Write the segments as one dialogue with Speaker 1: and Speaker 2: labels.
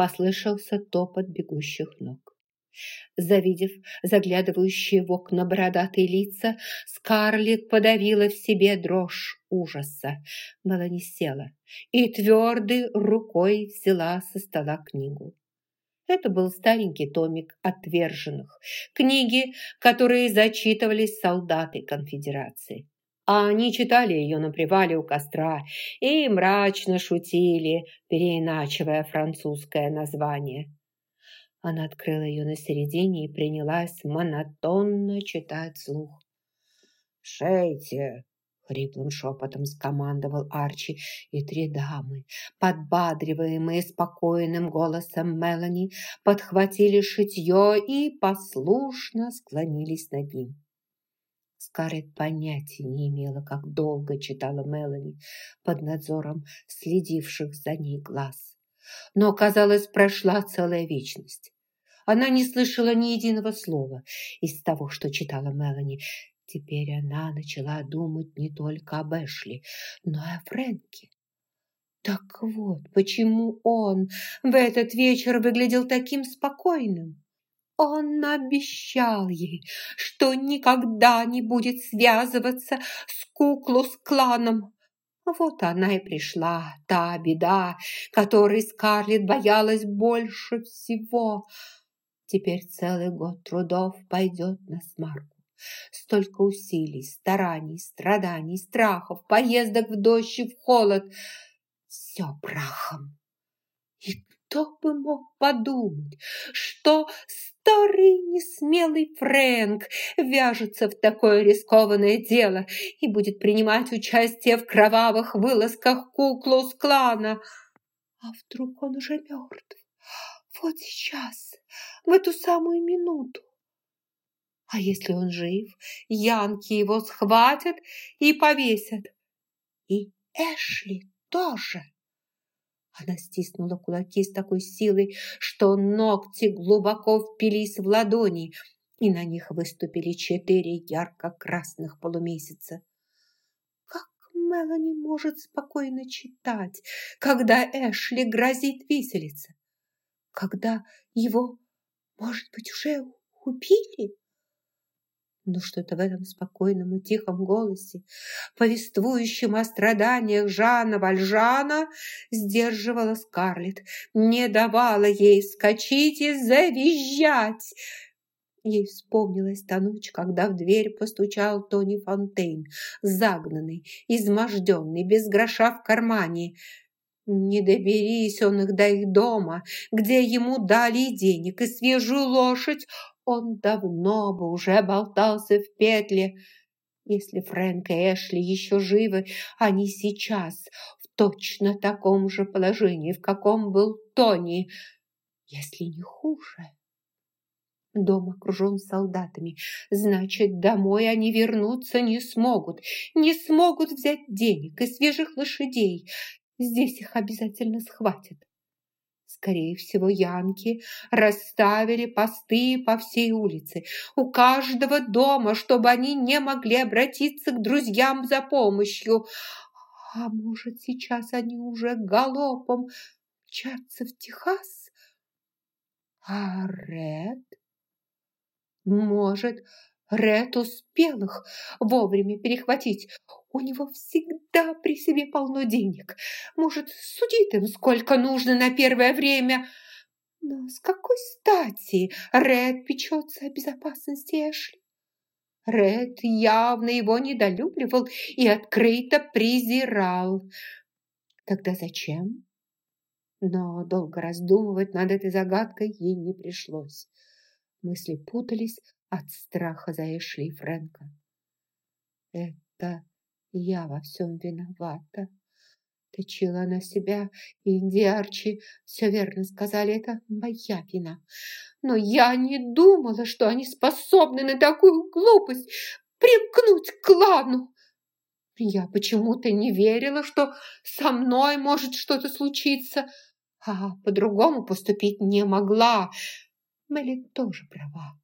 Speaker 1: послышался топот бегущих ног. Завидев заглядывающие в окна бородатые лица, Скарлетт подавила в себе дрожь ужаса. Мелани села и твердой рукой взяла со стола книгу. Это был старенький томик отверженных, книги, которые зачитывались солдаты конфедерации. А они читали ее на привале у костра и мрачно шутили, переиначивая французское название. Она открыла ее на середине и принялась монотонно читать слух. «Шейте!» — хриплым шепотом скомандовал Арчи, и три дамы, подбадриваемые спокойным голосом Мелани, подхватили шитье и послушно склонились над ним. Скарлетт понятия не имела, как долго читала Мелани под надзором следивших за ней глаз. Но, казалось, прошла целая вечность. Она не слышала ни единого слова из того, что читала Мелани. Теперь она начала думать не только об Эшли, но и о Фрэнке. Так вот, почему он в этот вечер выглядел таким спокойным. Он обещал ей, что никогда не будет связываться с Куклус-кланом. Вот она и пришла, та беда, которой Скарлетт боялась больше всего. Теперь целый год трудов пойдет на смарку. Столько усилий, стараний, страданий, страхов, поездок в дождь и в холод. Все прахом. И кто бы мог подумать, что старый несмелый Фрэнк вяжется в такое рискованное дело и будет принимать участие в кровавых вылазках Куклус-клана. А вдруг он уже мертв? Вот сейчас, в эту самую минуту. А если он жив, янки его схватят и повесят. И Эшли тоже. Она стиснула кулаки с такой силой, что ногти глубоко впились в ладони, и на них выступили четыре ярко-красных полумесяца. Как Мелани может спокойно читать, когда Эшли грозит виселица? Когда его, может быть, уже убили? Но что-то в этом спокойном и тихом голосе, повествующем о страданиях Жана Вальжана, сдерживало Скарлетт, не давало ей скачить и завизжать. Ей вспомнилась та ночь, когда в дверь постучал Тони Фонтейн, загнанный, изможденный, без гроша в кармане. Не доберись он их до их дома, где ему дали денег и свежую лошадь, он давно бы уже болтался в петле. Если Фрэнк и Эшли еще живы, они сейчас в точно таком же положении, в каком был Тони, если не хуже. Дом окружен солдатами, значит, домой они вернуться не смогут, не смогут взять денег и свежих лошадей. Здесь их обязательно схватят. Скорее всего, янки расставили посты по всей улице, у каждого дома, чтобы они не могли обратиться к друзьям за помощью. А может, сейчас они уже галопом мчатся в Техас? А Ред? Может, Ред успел их вовремя перехватить. У него всегда при себе полно денег. Может, судит им сколько нужно на первое время. Но с какой стати Ред печется о безопасности Эшли? Ред явно его недолюбливал и открыто презирал. Тогда зачем? Но долго раздумывать над этой загадкой ей не пришлось. Мысли путались, от страха за Эшли Фрэнка. «Это я во всем виновата», – точила она себя, и Инди все верно сказали, это моя вина. Но я не думала, что они способны на такую глупость примкнуть к клану. Я почему-то не верила, что со мной может что-то случиться, а по-другому поступить не могла. Мелли тоже права.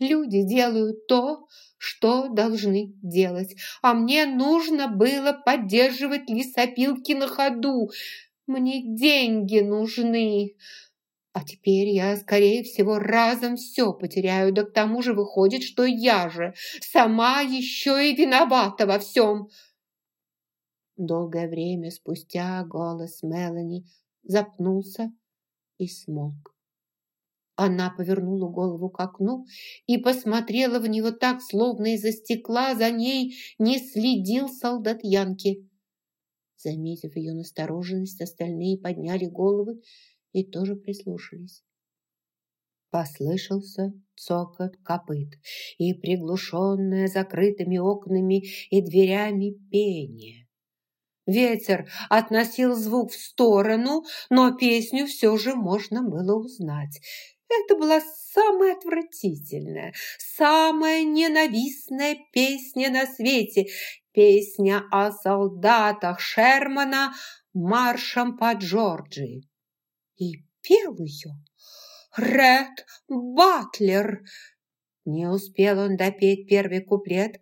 Speaker 1: Люди делают то, что должны делать, а мне нужно было поддерживать лесопилки на ходу. Мне деньги нужны. А теперь я, скорее всего, разом все потеряю, да к тому же выходит, что я же сама еще и виновата во всем. Долгое время спустя голос Мелани запнулся и смолк. Она повернула голову к окну и посмотрела в него так, словно из-за стекла за ней не следил солдат Янки. Заметив ее настороженность, остальные подняли головы и тоже прислушались. Послышался цокот копыт и приглушенное закрытыми окнами и дверями пение. Ветер относил звук в сторону, но песню все же можно было узнать. Это была самая отвратительная, самая ненавистная песня на свете. Песня о солдатах Шермана маршем по Джорджии и пел ее Ред Батлер. Не успел он допеть первый куплет,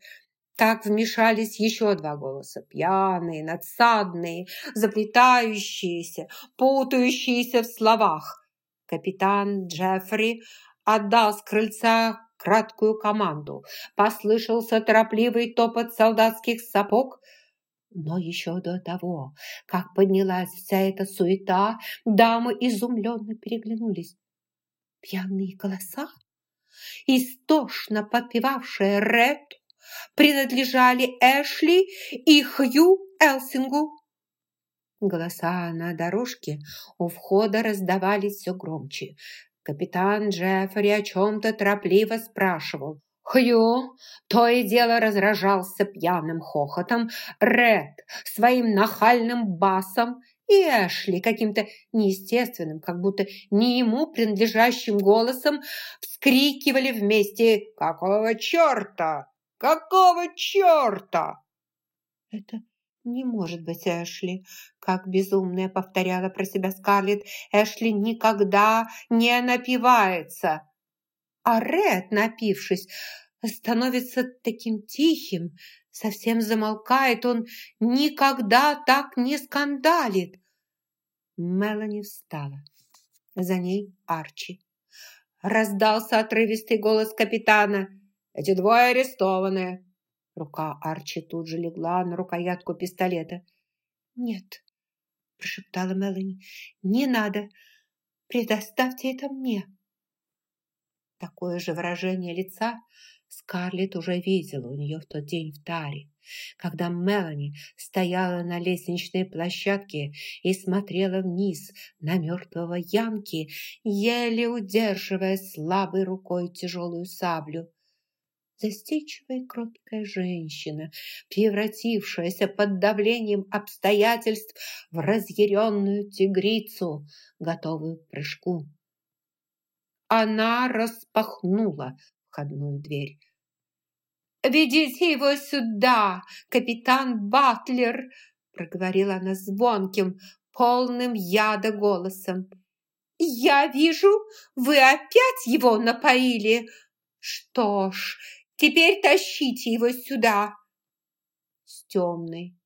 Speaker 1: как вмешались еще два голоса, пьяные, надсадные, заплетающиеся, путающиеся в словах. Капитан Джеффри отдал с крыльца краткую команду. Послышался торопливый топот солдатских сапог – но еще до того, как поднялась вся эта суета, дамы изумленно переглянулись. Пьяные голоса, истошно подпевавшие Ред, принадлежали Эшли и Хью Элсингу. Голоса на дорожке у входа раздавались все громче. Капитан Джеффри о чем-то торопливо спрашивал. Хью то и дело разражался пьяным хохотом, Ред своим нахальным басом и Эшли каким-то неестественным, как будто не ему принадлежащим голосом вскрикивали вместе «Какого черта? Какого черта?» «Это не может быть Эшли», как безумная повторяла про себя Скарлетт. «Эшли никогда не напивается». А Ред, напившись, становится таким тихим, совсем замолкает, он никогда так не скандалит. Мелани встала. За ней Арчи. Раздался отрывистый голос капитана. «Эти двое арестованы!» Рука Арчи тут же легла на рукоятку пистолета. «Нет», – прошептала Мелани, – «не надо. Предоставьте это мне». Такое же выражение лица Скарлетт уже видела у нее в тот день в Таре, когда Мелани стояла на лестничной площадке и смотрела вниз на мертвого Янки, еле удерживая слабой рукой тяжелую саблю. Застенчивая кроткая женщина, превратившаяся под давлением обстоятельств в разъяренную тигрицу, готовую к прыжку. Она распахнула входную дверь. «Ведите его сюда, капитан Батлер!» проговорила она звонким, полным яда голосом. «Я вижу, вы опять его напоили. Что ж, теперь тащите его сюда!» С темной,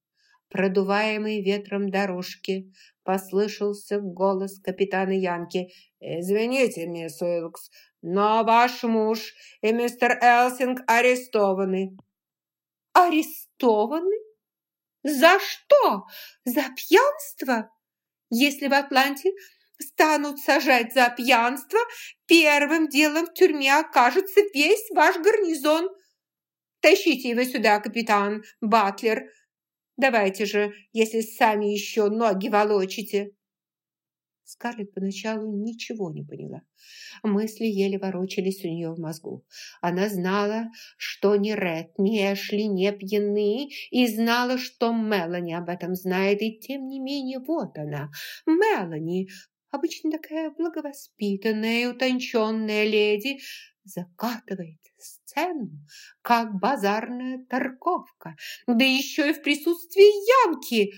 Speaker 1: продуваемой ветром дорожки послышался голос капитана Янки. «Извините, мисс Уилкс, но ваш муж и мистер Элсинг арестованы». «Арестованы? За что? За пьянство? Если в Атланте станут сажать за пьянство, первым делом в тюрьме окажется весь ваш гарнизон. Тащите его сюда, капитан Батлер. Давайте же, если сами еще ноги волочите». Скарлетт поначалу ничего не поняла. Мысли еле ворочались у нее в мозгу. Она знала, что ни Ред, ни Эшли не пьяны, и знала, что Мелани об этом знает, и тем не менее вот она, Мелани, обычно такая благовоспитанная и утонченная леди, закатывает сцену, как базарная торговка, да еще и в присутствии Янки,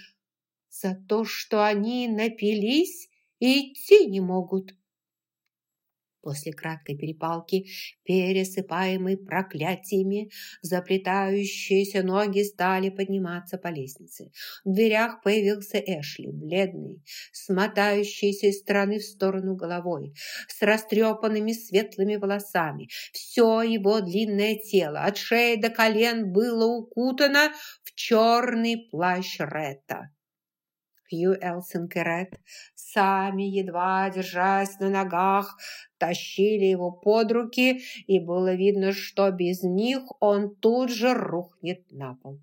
Speaker 1: за то, что они напились и идти не могут. После краткой перепалки, пересыпаемой проклятиями, заплетающиеся ноги стали подниматься по лестнице. В дверях появился Эшли, бледный, смотающийся из стороны в сторону головой, с растрепанными светлыми волосами. Все его длинное тело от шеи до колен было укутано в черный плащ Ретта. Хью Элсинг и Ред, сами, едва держась на ногах, тащили его под руки, и было видно, что без них он тут же рухнет на пол.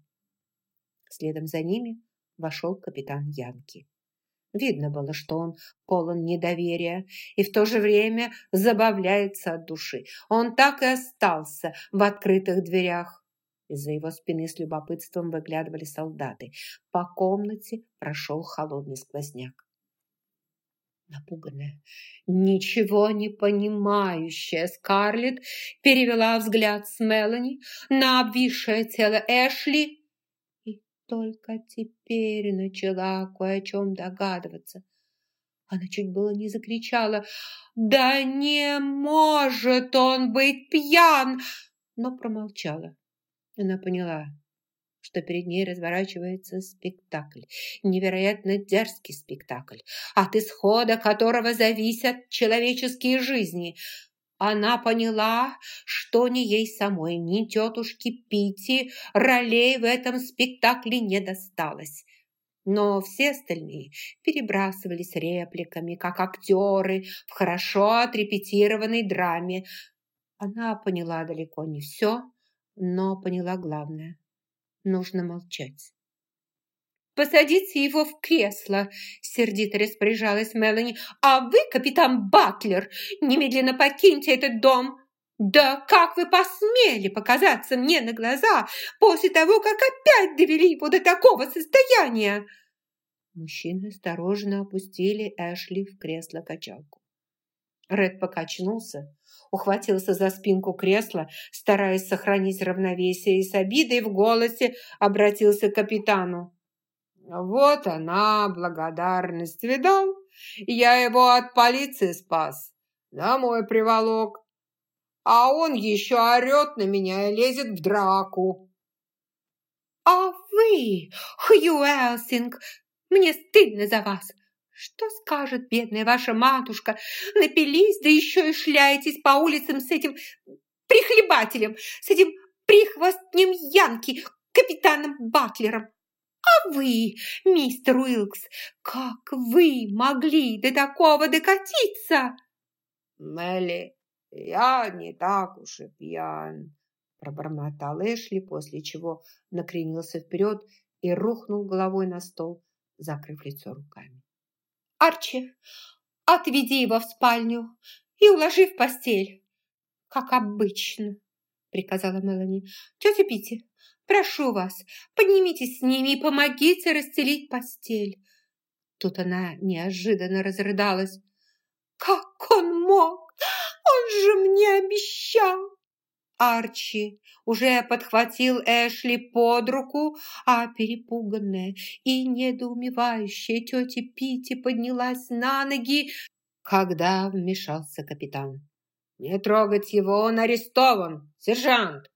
Speaker 1: Следом за ними вошел капитан Янки. Видно было, что он полон недоверия и в то же время забавляется от души. Он так и остался в открытых дверях. Из-за его спины с любопытством выглядывали солдаты. По комнате прошел холодный сквозняк. Напуганная, ничего не понимающая Скарлетт перевела взгляд с Мелани на обвисшее тело Эшли и только теперь начала кое о чем догадываться. Она чуть было не закричала «Да не может он быть пьян!» но промолчала. Она поняла, что перед ней разворачивается спектакль, невероятно дерзкий спектакль, от исхода которого зависят человеческие жизни. Она поняла, что ни ей самой, ни тетушке Пити ролей в этом спектакле не досталось. Но все остальные перебрасывались репликами, как актеры в хорошо отрепетированной драме. Она поняла далеко не все, но поняла главное. Нужно молчать. «Посадите его в кресло!» – сердито распоряжалась Мелани. «А вы, капитан Батлер, немедленно покиньте этот дом!» «Да как вы посмели показаться мне на глаза после того, как опять довели его до такого состояния?» Мужчины осторожно опустили Эшли в кресло-качалку. Ред покачнулся, ухватился за спинку кресла, стараясь сохранить равновесие, и с обидой в голосе обратился к капитану. «Вот она, благодарность, видал? Я его от полиции спас, домой приволок, а он еще орет на меня и лезет в драку». «А вы, Хью Элсинг, мне стыдно за вас!» Что скажет бедная ваша матушка? Напились, да еще и шляетесь по улицам с этим прихлебателем, с этим прихвостнем Янки, капитаном Батлером. А вы, мистер Уилкс, как вы могли до такого докатиться?
Speaker 2: Мелли, я не так уж и пьян, пробормотал Эшли, после чего накренился вперед и рухнул головой на стол, закрыв лицо руками.
Speaker 1: Арчи, отведи его в спальню и уложи в постель, как обычно, приказала Мелани. Тетя Пити, прошу вас, поднимитесь с ними и помогите расстелить постель. Тут она неожиданно разрыдалась. Как он мог? Он же мне обещал! Арчи уже подхватил Эшли под руку, а перепуганная и недоумевающая тетя Пити поднялась на ноги, когда вмешался капитан.
Speaker 2: «Не трогать его, он арестован, сержант!»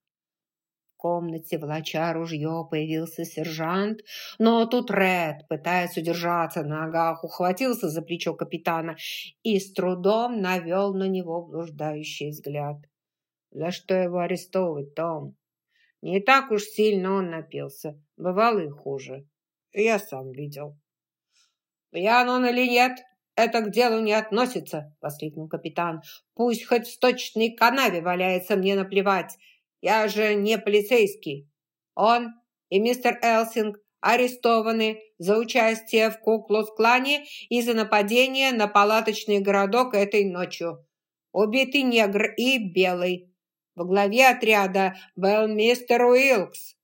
Speaker 1: В комнате, волоча ружье, появился сержант, но тут Ред, пытаясь удержаться на ногах, ухватился за плечо капитана и с трудом навел на него блуждающий взгляд.
Speaker 2: За что его арестовывать, Том? Не так уж сильно он напился. Бывало и хуже. Я сам видел. Пьян он или нет, это к делу не относится, воскликнул капитан. Пусть хоть в сточной канаве валяется, мне наплевать. Я же не полицейский. Он и мистер Элсинг арестованы за участие в Куклус-клане и за нападение на палаточный городок этой ночью. Убитый негр и белый. Во главе отряда был мистер Уилкс.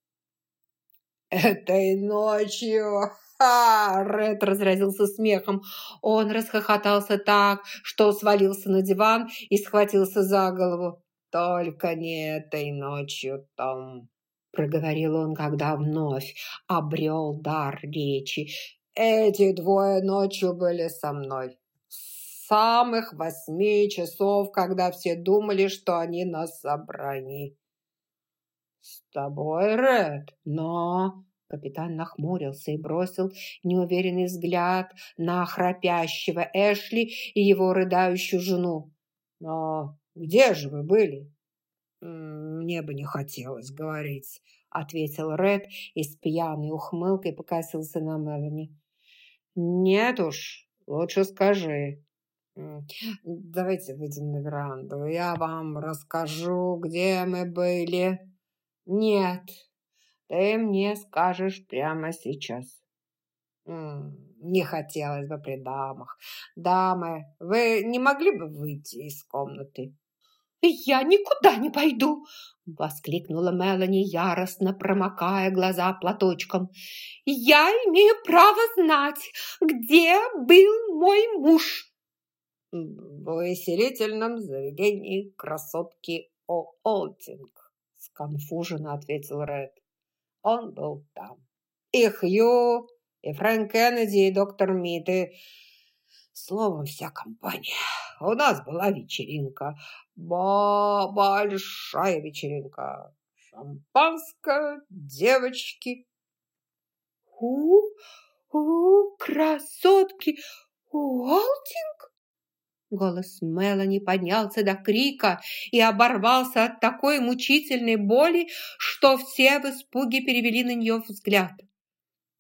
Speaker 1: «Этой ночью!» «Ха!» – Ред разразился смехом. Он расхохотался так, что свалился на диван и схватился за голову. «Только не этой ночью, Том!» – проговорил он, когда вновь обрел дар речи. «Эти двое ночью были со мной.
Speaker 2: Самых восьми часов, когда все думали, что они на собрании. «С тобой, Ред, но...» Капитан нахмурился и бросил неуверенный взгляд на храпящего Эшли и его рыдающую жену. «Но где же вы были?» «Мне бы не хотелось говорить», — ответил Ред и с пьяной ухмылкой покосился на Мелани. «Нет уж, лучше скажи». «Давайте выйдем на веранду, я вам расскажу, где мы были». «Нет, ты мне скажешь прямо сейчас. Не хотелось бы при дамах. Дамы, вы не могли бы выйти из комнаты?
Speaker 1: «Я никуда не пойду!» – воскликнула Мелани, яростно промокая глаза платочком. «Я имею право знать, где был мой муж!»
Speaker 2: «В увеселительном заведении красотки О'Олтинг», – сконфуженно ответил Ред. Он был там. И Хью, и Фрэнк Кеннеди, и доктор Мид, и... Словом, вся компания. У нас была вечеринка. Большая вечеринка. Шампанское, девочки.
Speaker 1: У, у, красотки, Уолтинг? Голос Мелани поднялся до крика и оборвался от такой мучительной боли, что все в испуге перевели на нее взгляд.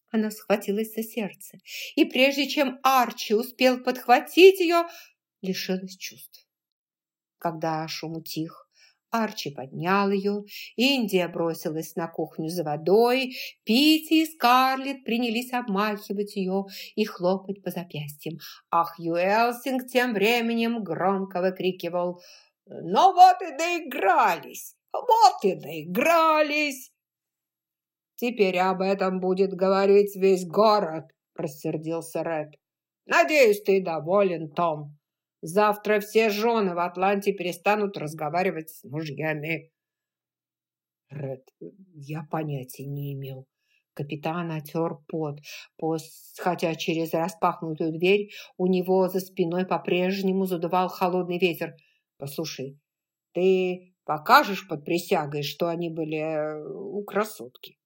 Speaker 1: Она схватилась за сердце, и прежде чем Арчи успел подхватить ее, лишилась чувств. Когда шум утих, Арчи поднял ее, Индия бросилась на кухню за водой, Пити и Скарлетт принялись обмахивать ее и хлопать по запястьям. Ах, Юэлсинг тем временем громко выкрикивал «Ну вот и доигрались! Вот и доигрались!»
Speaker 2: «Теперь об этом будет говорить весь город», – рассердился Ред. «Надеюсь, ты доволен, Том». Завтра все жены в Атланте перестанут разговаривать с мужьями.
Speaker 1: Ред, я понятия не имел. Капитан отер пот, хотя через распахнутую дверь у него за спиной по-прежнему задувал холодный ветер. «Послушай, ты покажешь под присягой, что они были э, у красотки?»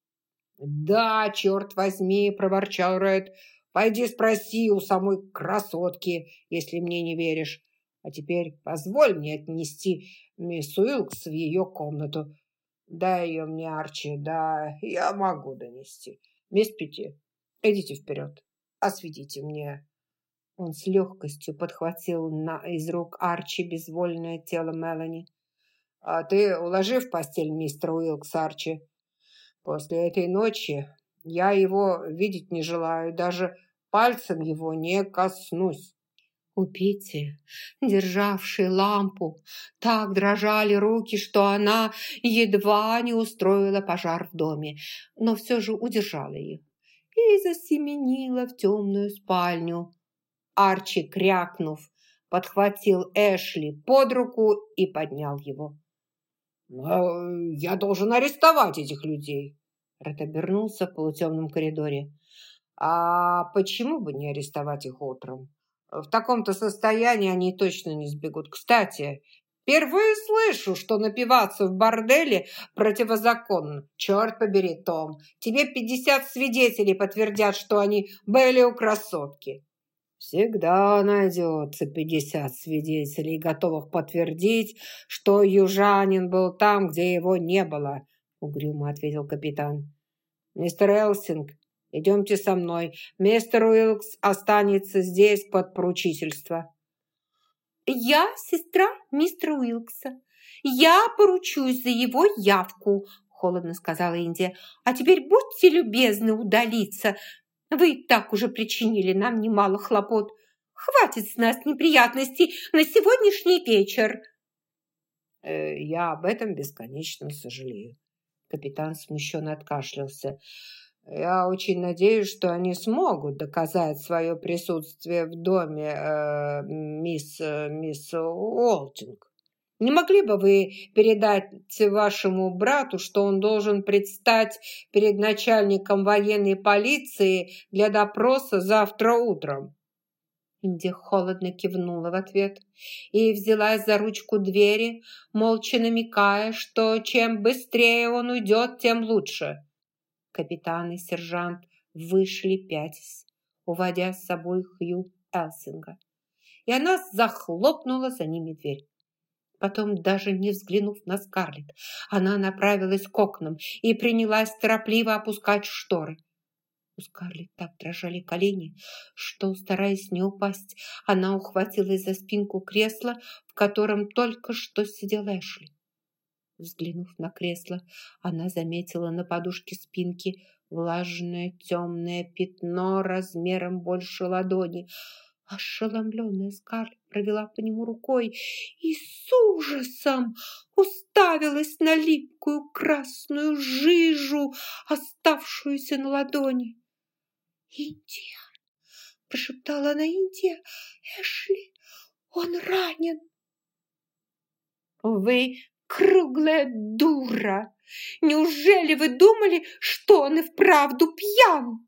Speaker 2: «Да, черт возьми!» – проворчал Ред. Пойди спроси у самой красотки, если мне не веришь. А теперь позволь мне отнести мисс Уилкс в ее комнату. Дай ее мне, Арчи, да, я могу донести. Мисс Питти, идите вперед, осветите мне.
Speaker 1: Он с легкостью подхватил на, из рук Арчи безвольное тело Мелани.
Speaker 2: А ты уложи в постель мистера Уилкс, Арчи. После этой ночи я его видеть не желаю, даже пальцем его не коснусь.
Speaker 1: У Пити, державшей лампу, так дрожали руки, что она едва не устроила пожар в доме, но все же удержала их и засеменила в темную спальню. Арчи, крякнув, подхватил Эшли под руку и поднял его.
Speaker 2: «Я должен арестовать этих людей!»
Speaker 1: Ред обернулся в полутемном коридоре.
Speaker 2: А почему бы не арестовать их утром? В таком-то состоянии они точно не сбегут. Кстати, впервые слышу, что напиваться в борделе противозаконно. Черт побери, Том, тебе пятьдесят свидетелей подтвердят, что они были у красотки.
Speaker 1: Всегда найдется пятьдесят свидетелей, готовых подтвердить, что южанин был там, где его не было, угрюмо ответил капитан. Мистер Элсинг, Идемте со мной. Мистер Уилкс останется здесь под поручительство». «Я сестра мистера Уилкса. Я поручусь за его явку», – холодно сказала Индия. «А теперь будьте любезны удалиться. Вы так уже причинили нам немало хлопот. Хватит с нас неприятностей на сегодняшний вечер».
Speaker 2: Э, «Я об этом бесконечно сожалею». Капитан смущенно откашлялся. Я очень надеюсь, что они смогут доказать свое присутствие в доме э, мисс, э, мисс Уолтинг. Не могли бы вы передать вашему брату, что он должен предстать перед начальником военной полиции для допроса завтра утром?
Speaker 1: Индия холодно кивнула в ответ и взялась за ручку двери, молча намекая, что чем быстрее он уйдет, тем лучше. Капитан и сержант вышли пятясь, уводя с собой Хью Элсинга. И она захлопнула за ними дверь. Потом, даже не взглянув на Скарлетт, она направилась к окнам и принялась торопливо опускать шторы. У Скарлетт так дрожали колени, что, стараясь не упасть, она ухватилась за спинку кресла, в котором только что сидел Эшли. Взглянув на кресло, она заметила на подушке спинки влажное темное пятно размером больше ладони – Ошеломленная Скарлетт провела по нему рукой и с ужасом уставилась на липкую красную жижу, оставшуюся на ладони. «Индия!» – прошептала она Индия. «Эшли, он ранен!» «Вы круглая дура! Неужели вы думали, что он и вправду пьян?»